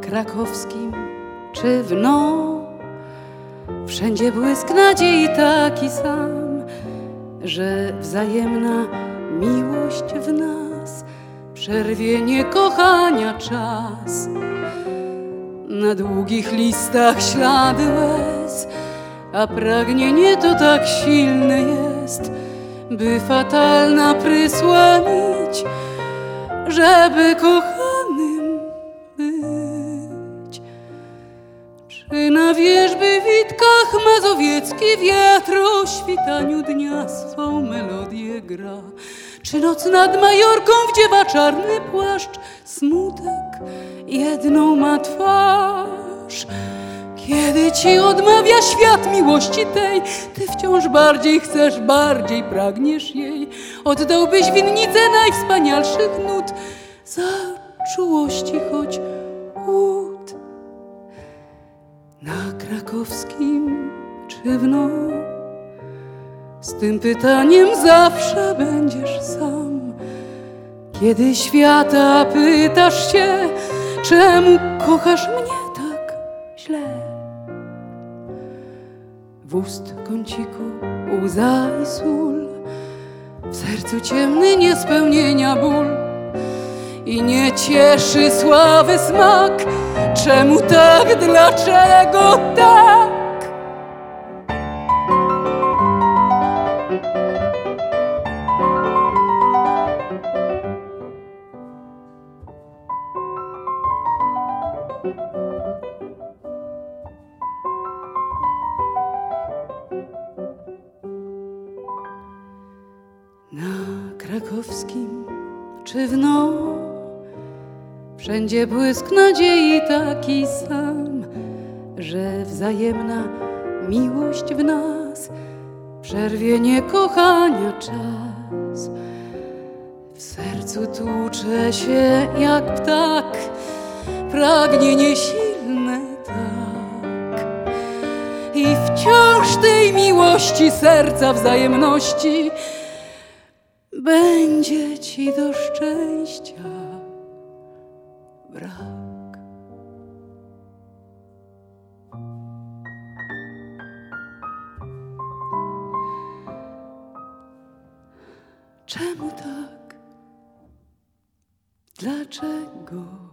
krakowskim czy w no. Wszędzie błysk nadziei taki sam, że wzajemna miłość w nas przerwie kochania czas. Na długich listach ślady łez, a pragnienie to tak silne jest, by fatalna prysła nić, żeby kochanym mazowiecki wiatr o świtaniu dnia swą melodię gra? Czy noc nad Majorką wdziewa czarny płaszcz, smutek jedną ma twarz? Kiedy ci odmawia świat miłości tej, ty wciąż bardziej chcesz, bardziej pragniesz jej. Oddałbyś winnicę najwspanialszych nut za czułości choć łód. Na krakowskim czy w no? Z tym pytaniem zawsze będziesz sam. Kiedy świata pytasz się, czemu kochasz mnie tak źle? W ust kąciku łza i sól, w sercu ciemny niespełnienia ból. I nie cieszy sławy smak, czemu tak, dlaczego tak? Krakowskim czy w no Wszędzie błysk nadziei taki sam Że wzajemna miłość w nas Przerwie niekochania czas. W sercu tłucze się jak ptak Pragnienie silne tak. I wciąż tej miłości serca wzajemności będzie ci do szczęścia brak. Czemu tak? Dlaczego?